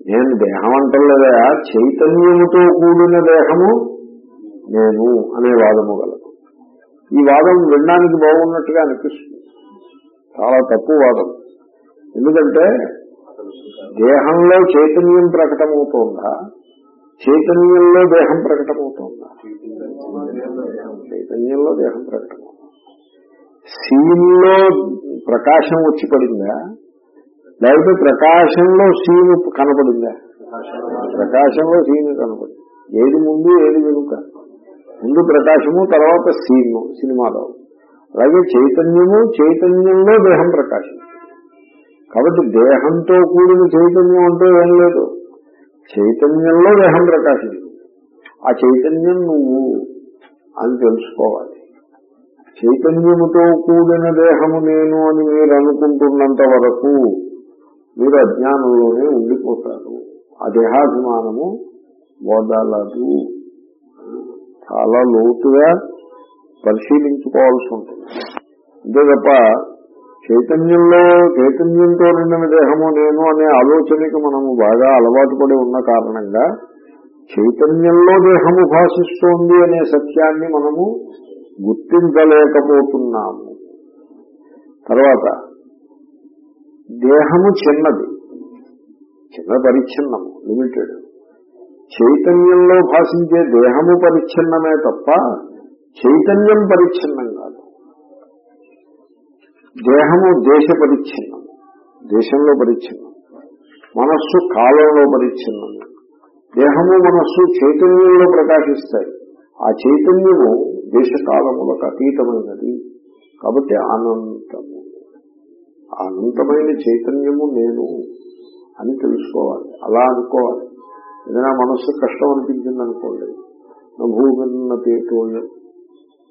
నేను దేహం అంటలేదా? చైతన్యముతో కూడిన దేహము నేను అనే వాదము గలదు. ఈ వాదం వినడానికి బాగున్నట్టుగా అనిపిస్తుంది. చాలా తప్పు వాదం. ఎందుకంటే దేహంలో చైతన్యం ప్రకటమవుతోందా? చైతన్యంలో దేహం ప్రకటమవుతోందా? చైతన్యంలో దేహం ప్రకటమవుతుంది? సీన్లో ప్రకాశం వచ్చి పడిందా? లేకపోతే ప్రకాశంలో సీను కనపడిందా? ప్రకాశంలో సీను కనపడింది. ఏది ముందు ఏది వెనుక? ముందు ప్రకాశము తర్వాత సీను సినిమాలో. అలాగే చైతన్యము చైతన్యంలో దేహం ప్రకాశం. కాబట్టి దేహంతో కూడిన చైతన్యం అంటూ ఏం లేదు. చైతన్యంలో దేహం ప్రకాశించింది ఆ చైతన్యం నువ్వు అని తెలుసుకోవాలి. చైతన్యముతో కూడిన దేహము నేను అని మీరు అనుకుంటున్నంత వరకు మీరు అజ్ఞానంలోనే ఉండిపోతారు. ఆ దేహాభిమానము వదలదు. చాలా లోతుగా పరిశీలించుకోవాల్సి ఉంటుంది. అంతే తప్ప చైతన్యంలో చైతన్యంతో నిండిన దేహము నేను అనే ఆలోచనకి మనము బాగా అలవాటు పడి ఉన్న కారణంగా చైతన్యంలో దేహము భాషిస్తోంది అనే సత్యాన్ని మనము గుర్తించలేకపోతున్నాము. తర్వాత దేహము చిన్నది. చిన్న పరిచ్ఛిన్నము లిమిటెడ్ చైతన్యంలో భాషించే దేహము పరిచ్ఛిన్నమే తప్ప చైతన్యం పరిచ్ఛిన్నం దేహము దేశ పరిచ్ఛిన్నం దేశంలో పరిచ్ఛిన్నం. మనస్సు కాలంలో పరిచ్ఛిన్నం. దేహము మనస్సు చైతన్యంలో ప్రకాశిస్తాయి. ఆ చైతన్యము దేశకాలములకు అతీతమైనది. కాబట్టి అనంతము. అనంతమైన చైతన్యము నేను అని తెలుసుకోవాలి. అలా అనుకోవాలి. ఏదైనా మనస్సు కష్టం అనిపించింది అనుకోండి నా భూమిన్న తేటోయం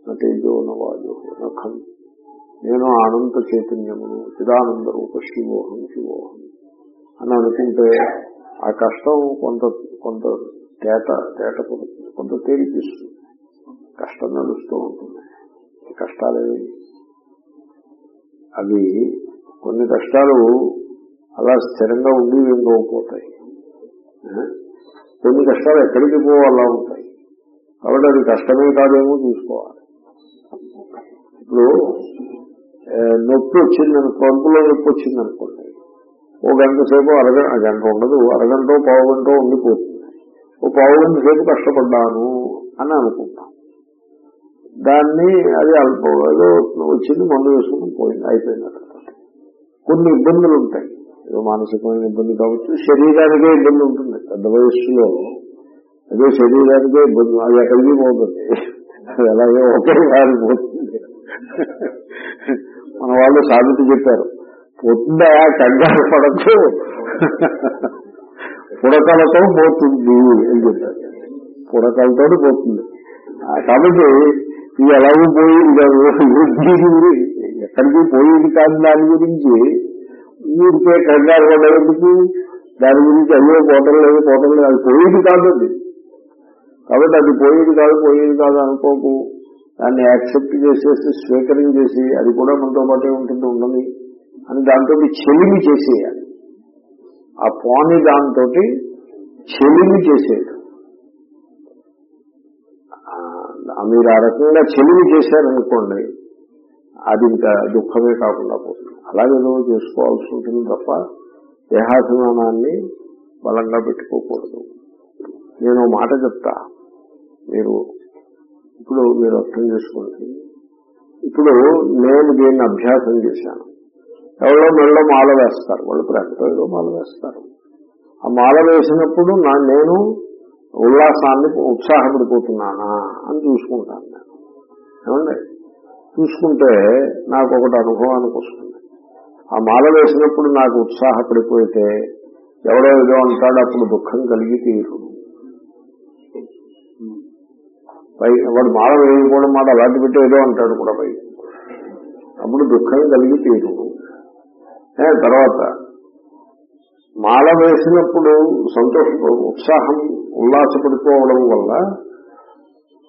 నా నవాజో నఖం నేను అనంత చైతన్యమును చిదానంద రూప శివోహం శివోహం అని అనుకుంటే ఆ కష్టం కొంత కొంత తేట తేట పడుతుంది కొంత తేలిపిస్తుంది. కష్టం నడుస్తూ ఉంటుంది. ఈ కష్టాలేవి అవి కొన్ని కష్టాలు అలా స్థిరంగా ఉండి వెళ్ళిపోతాయి కొన్ని కష్టాలు ఎక్కడికి పోవాలా ఉంటాయి. కాబట్టి అది కష్టమే కాదేమో చూసుకోవాలి. ఇప్పుడు నొప్పి వచ్చిందని కడుపులో నొప్పి వచ్చింది అనుకోండి ఓ గంట సేపు అరగంట గంట ఉండదు అరగంట పావు గంట ఉండిపోతుంది. ఓ పావు గంట సేపు కష్టపడ్డాను అని అనుకుంటాం. దాన్ని అది అల్పం ఏదో వచ్చింది మందు వేసుకుని పోయింది అయిపోయింది కొన్ని ఇబ్బందులు ఉంటాయి. ఏదో మానసికమైన ఇబ్బంది కావచ్చు శరీరానికే ఇబ్బంది ఉంటుంది. పెద్ద వయస్సులో అదే శరీరానికే ఇబ్బంది అది ఎక్కడికి పోతుంది. అది అలాగే ఒకే సారి పోతుంది. మన వాళ్ళు సాగుతూ చెప్పారు. పోతుందా కంగారు పడచ్చు పుడకలతో పోతుంది అని చెప్పారు. పుడకలతో పోతుంది. కాబట్టి ఇది ఎలాగో పోయి కాదు. ఎక్కడికి పోయేది కాదు దాని గురించి ఊరికే కంగారు పడేందుకు దాని గురించి అయ్యో పోవటం లేదు పోవటం లేదు అది పోయేది కాదు కాబట్టి అది పోయేది కాదు పోయేది కాదు అనుకోకు. దాన్ని యాక్సెప్ట్ చేసేసి స్వీకరించేసి అది కూడా మనతో పాటే ఉంటుంది ఉండని అని దాంతో చెలిమి చేసేయాలి. ఆ పోని దాంతో చెలిమి చేసేయడం మీరు ఆ రకంగా చెలిమి చేశారనుకోండి అది ఇంకా దుఃఖమే కాకుండా పోతుంది. అలాగేదో చేసుకోవాల్సి ఉంటుంది తప్ప దేహాభిమానాన్ని బలంగా పెట్టుకోకూడదు. నేను మాట చెప్తా. మీరు ఇప్పుడు మీరు అర్థం చేసుకోండి. ఇప్పుడు నేను దీన్ని అభ్యాసం చేశాను. ఎవరో మెళ్ళో మాల వేస్తారు. వాళ్ళు ప్రేమతో మాల వేస్తారు. ఆ మాల వేసినప్పుడు నా నేను ఉల్లాసాన్ని ఉత్సాహపడిపోతున్నానా అని చూసుకుంటాను నేను. ఏమండి? చూసుకుంటే నాకు ఒకటి అనుభవానికి వస్తుంది. ఆ మాల వేసినప్పుడు నాకు ఉత్సాహపడిపోతే ఎవడో ఏదో అంటాడు అప్పుడు దుఃఖం కలిగి తీరు పై వాడు మాల వేయకపోవడం మాట అలాంటి పెట్టి ఏదో అంటాడు కూడా పై. అప్పుడు దుఃఖం కలిగి తీరు. తర్వాత మాల వేసినప్పుడు సంతోష ఉత్సాహం ఉల్లాసపడిపోవడం వల్ల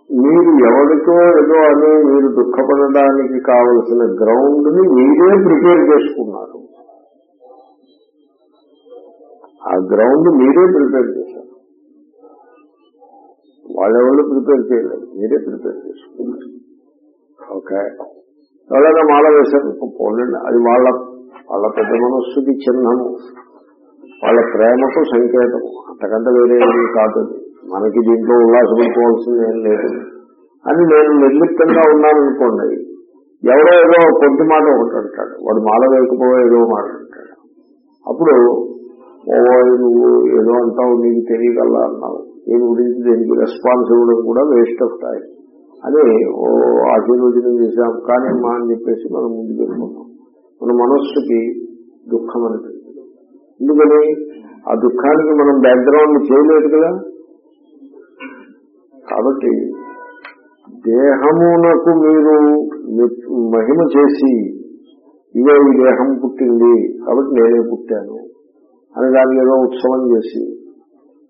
మీరు ఎవరితో ఏదో అని మీరు దుఃఖపడడానికి కావలసిన గ్రౌండ్ని మీరే ప్రిపేర్ చేసుకున్నారు. ఆ గ్రౌండ్ మీరే ప్రిపేర్ వాళ్ళెవరు ప్రిపేర్ చేయలేదు? మీరే ప్రిపేర్ చేసుకున్నారు. ఓకే. ఎవరైనా మాల వేశారు పోలండి అది వాళ్ళ వాళ్ళ పెద్ద మనస్సుకి చిహ్నము. వాళ్ళ ప్రేమకు సంకేతం అంతకంటే వేరే కాదు మనకి దీంట్లో ఉల్లాసపడిపోవాల్సింది ఏం లేదు. అని నేను నిర్లిప్తంగా ఉన్నాననుకోండి ఎవరో ఏదో కొద్ది మాట ఒకటి అంటాడు. వాడు మాల వేయకపోయే ఏదో మాట అంటాడు. అప్పుడు ఓ నువ్వు ఏదో అంటావు నీకు తెలియగల అన్నావు దీని గురించి దీనికి రెస్పాన్స్ ఇవ్వడం కూడా వేస్ట్ ఆఫ్ టైం అని ఓ ఆశీర్వచనం చేశాం కానీ మా అని చెప్పేసి మనం ముందుకు వెళ్ళిపోతాం మన మనస్సుకి దుఃఖం అనిపిస్తుంది ఎందుకని? ఆ దుఃఖానికి మనం బ్యాక్గ్రౌండ్ చేయలేదు కదా? కాబట్టి దేహమునకు మీరు మహిమ చేసి ఇవే ఈ దేహం పుట్టింది కాబట్టి నేనే పుట్టాను అని దాని ఏదో ఉత్సవం చేసి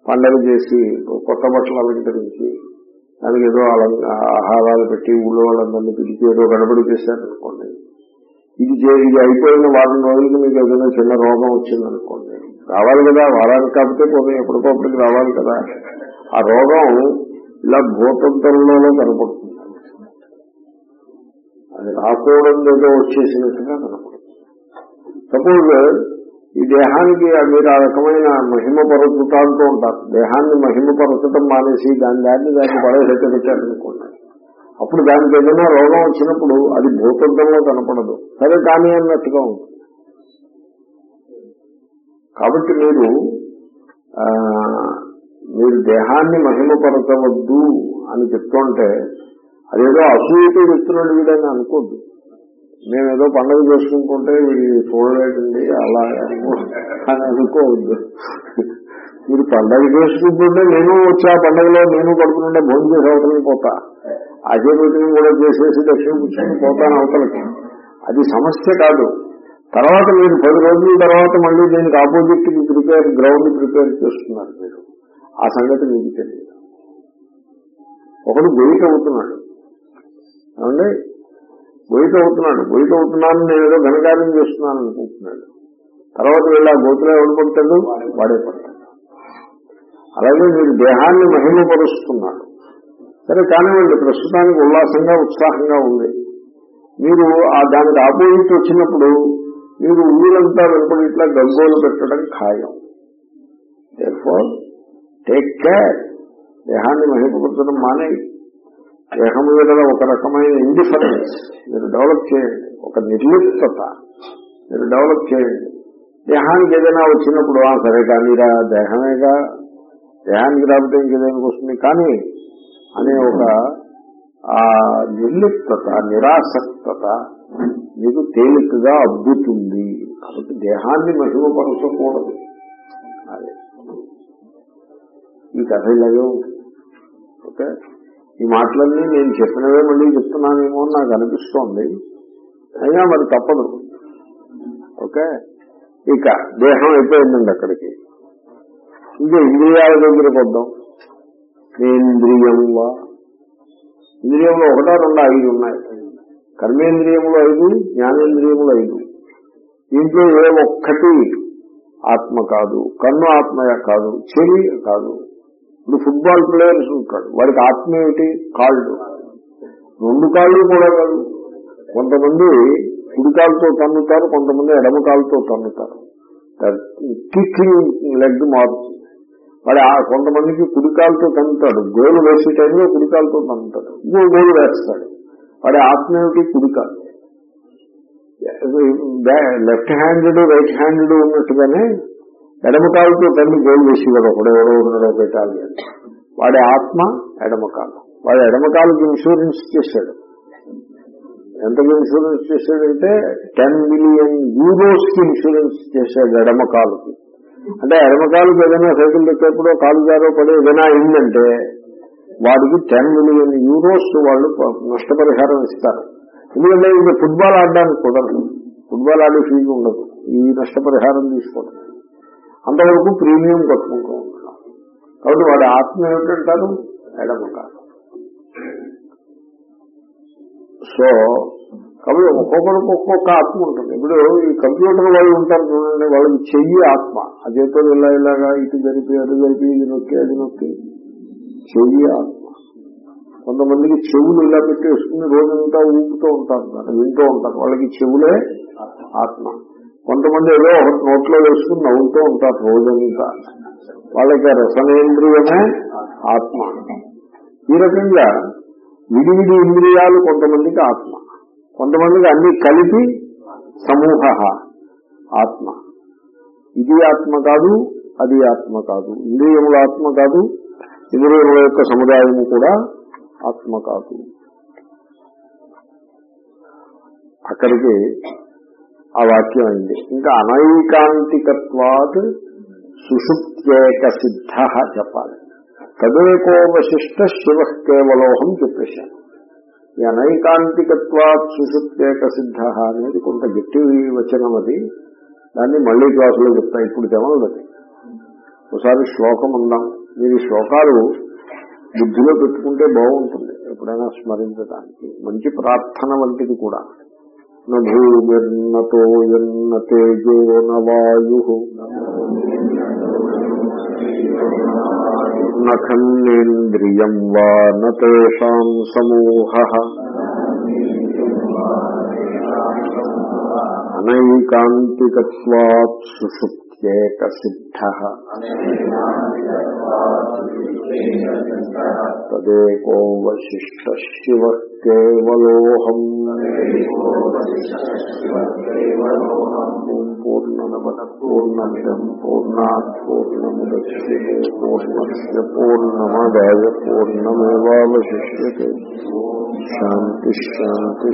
పండగ చేసి కొత్త బట్టలు అలంకరించి దానికి ఏదో ఆహారాలు పెట్టి ఊళ్ళో వాళ్ళందరినీ పిలిచి ఏదో గడబడి చేశారనుకోండి. ఇది చే- ఇది అయిపోయిన వారం రోజులకి మీకు ఏదైనా చిన్న రోగం వచ్చిందనుకోండి. రావాలి కదా వారానికి కాకపోతే పోతే ఎప్పటికప్పటికి రావాలి కదా. ఆ రోగం ఇలా భూతంతరంలోనే కనపడుతుంది. అది రాకూడదు ఏదో వచ్చేసినట్టుగా కనపడుతుంది. సపోజ్ ఈ దేహానికి మీరు ఆ రకమైన మహిమ పరుచుతాంటూ ఉంటారు. దేహాన్ని మహిమపరచడం మానేసి దాని దాన్ని దాన్ని పడేసైతే పెట్టారనుకోండి అప్పుడు దానికి ఏదైనా రోగం వచ్చినప్పుడు అది భూతద్దంలో కనపడదు. సరే కానీ అన్నట్టుగా ఉంటుంది. కాబట్టి మీరు మీరు దేహాన్ని మహిమపరచవద్దు అని చెప్తుంటే అదేదో అసూయతో చెప్తున్నాడు వీడని అనుకోద్దు. మేమేదో పండుగ చేసుకుంటుంటే వీడి చూడలేదండి అలా అని అనుకోవద్దు. మీరు పండగ చేసుకుంటుంటే నేను వచ్చి ఆ పండుగలో నేను పడుకుంటుంటే భోజనం చేసి అవతలకి పోతా. అదే మీటింగ్ కూడా చేసేసి దక్షిణ కూర్చొని పోతాను అవతలకి. అది సమస్య కాదు. తర్వాత మీరు పది రోజుల తర్వాత మళ్ళీ దీనికి ఆపోజిట్ ప్రిపేర్ గ్రౌండ్ ప్రిపేర్ చేస్తున్నారు మీరు. ఆ సంగతి మీకు తెలియదు. ఒకడు గొయ్యికి అవుతున్నాడు ఏమండి? గొయ్యికి అవుతున్నాడు గొయ్యికి అవుతున్నాను నేను ఏదో ఘనకార్యం చేస్తున్నాను అనుకుంటున్నాడు. తర్వాత వీళ్ళు ఆ గోతులో ఎవడు పడతాడు? వాడే పడతాడు. అలాగే మీరు దేహాన్ని మహిమపరుస్తున్నాడు. సరే కానివ్వండి ప్రస్తుతానికి ఉల్లాసంగా ఉత్సాహంగా ఉంది. మీరు ఆ దానికి ఆపోజిట్ వచ్చినప్పుడు మీరు ఊరంతా వెంబడి ఇట్లా గగ్గోలు పెట్టడం ఖాయం. టేక్ కేర్ దేహాన్ని మహిమపరచడం మానే దేహం మీద ఒక రకమైన ఇండిఫరెన్స్ మీరు డెవలప్ చేయండి ఒక నిర్లిప్తత. మీరు డెవలప్ చేయండి దేహానికి ఏదైనా వచ్చినప్పుడు ఆ సరే కానీరా దేహమేగా దేహానికి రాకపోతే ఇంకేదానికి వస్తుంది? కానీ అనే ఒక ఆ నిర్లిప్తత నిరాసక్తత మీకు తేలికగా అద్దుతుంది కాబట్టి దేహాన్ని మహిమపరచకూడదు. అదే. ఈ కథ ఇలాగే ఉంటుంది. ఓకే? ఈ మాటలన్నీ నేను చెప్పినవే మళ్ళీ చెప్తున్నానేమో అని నాకు అనిపిస్తోంది. అయినా మరి తప్పదు. ఓకే? ఇక దేహం అయిపోయిందండి అక్కడికి. ఇంకా ఇంద్రియాల దగ్గరకు వద్దాం ఇంద్రియం వా ఇంద్రియంలో ఒకటో రెండు ఐదు ఉన్నాయి. కర్మేంద్రియములు ఐదు జ్ఞానేంద్రియములు ఐదు. దీంట్లో ఏ ఒక్కటి ఆత్మ కాదు. కన్ను ఆత్మయ కాదు. చెవి కాదు. ఇప్పుడు ఫుట్బాల్ ప్లేయర్స్ ఉంటాడు. వాడికి ఆత్మ ఏమిటి? కాళ్ళు. రెండు కాళ్ళు కూడా కాదు. కొంతమంది కుడికాలతో తన్నుతారు కొంతమంది ఎడమ కాలుతో తన్నుతారు. కిక్కింగ్ లెగ్ మారుతుంది వాడు కొంతమందికి కుడికాలతో తన్నుతాడు. గోలు వేసే టైంలో కుడికాలతో తన్నుతాడు. ఇంకో గోలు వేస్తాడు. వాడి ఆత్మ ఏమిటి? కుడికాలు లెఫ్ట్ హ్యాండెడ్ రైట్ హ్యాండెడ్ ఉన్నట్టుగానే ఎడమకాలతో తల్లి గోలు వేసేవాడు ఒకడు ఎవరో ఉన్నాడో పెట్టాలి అని. వాడి ఆత్మ ఎడమకాలు. వాడు ఎడమకాలకి ఇన్సూరెన్స్ చేశాడు. ఎంతకు ఇన్సూరెన్స్ చేశాడంటే టెన్ మిలియన్ యూరోస్కి ఇన్సూరెన్స్ చేశాడు ఎడమకాలకి. అంటే ఎడమకాలకి ఏదైనా సైకిల్ ఎక్కేప్పుడు కాలు జారో పడి ఏదైనా అయిందంటే వాడికి టెన్ మిలియన్ యూరోస్ వాళ్ళు నష్టపరిహారం ఇస్తారు. ఎందుకంటే ఇది ఫుట్బాల్ ఆడడానికి కుదరదు. ఫుట్బాల్ ఆడే ఫీజు ఉండదు. ఈ నష్టపరిహారం తీసుకోవడం. అంతవరకు ప్రీమియం కట్టుకుంటూ ఉంటాం కాబట్టి వాడి ఆత్మ ఏమిటంటారు? ఎడమకాలం సో కాబట్టి ఒక్కొక్కరికి ఒక్కొక్క ఆత్మ ఉంటుంది. ఇప్పుడు ఈ కంప్యూటర్ వాళ్ళు ఉంటారు చూడండి వాళ్ళకి చెయ్యి ఆత్మ. అదేతో ఇలా ఇలాగా ఇటు జరిపి అటు జరిపి ఇది నొక్కి అది నొక్కి. చెయ్యి ఆత్మ. కొంతమందికి చెవులు ఇలా పెట్టేసుకుని రోజంతా ఊపుతూ ఉంటారు వింటూ ఉంటారు. వాళ్ళకి చెవులే ఆత్మ. కొంతమంది ఏదో ఒక నోట్లో వేసుకుని నవ్వుతూ ఉంటారు రోజంతా. వాళ్ళకి రసనేంద్రియమే ఆత్మ ఈ రకంగా విడివిడి ఇంద్రియాలు కొంతమందికి ఆత్మ. కొంతమందికి అన్ని కలిపి సమూహ ఆత్మ. ఇది ఆత్మ కాదు అది ఆత్మ కాదు. ఇంద్రియముల ఆత్మ కాదు ఇంద్రియముల యొక్క సముదాయము కూడా ఆత్మ కాదు. అక్కడికి ఆ వాక్యం అయింది. ఇంకా అనైకాంతికత్వాత్ సుషుప్త్యేక సిద్ధ చెప్పాలి తదేకోవశిష్ట శివ కేవలోహం చెప్పేశాను. ఈ అనైకాంతికత్వాత్ సుషుప్త్యేక సిద్ధ అనేది కొంత గట్టి వచనం అది. దాన్ని మళ్ళీ క్లాసులో చెప్తా ఇప్పుడు తెమలది ఒకసారి శ్లోకం ఉందాం. మీరు శ్లోకాలు బుద్ధిలో పెట్టుకుంటే బాగుంటుంది ఎప్పుడైనా స్మరించడానికి. మంచి ప్రార్థన వంటిది కూడా. భూమిర్నతోయన్న తేజో నవాయు నఖన్నేంద్రియం వా నేషాం సమూహ అనైకాంతికత్వాత్ సుషుప్త్యేక సిద్ధ తదేకో వశిష్ట శివ కేవలోహం పూర్ణనమద పూర్ణమిదం పూర్ణా పూర్ణముద్యే పూర్ణస్ పూర్ణమాదాయ పూర్ణమేవాశిష్యే శాంతిశాంతిశాంతి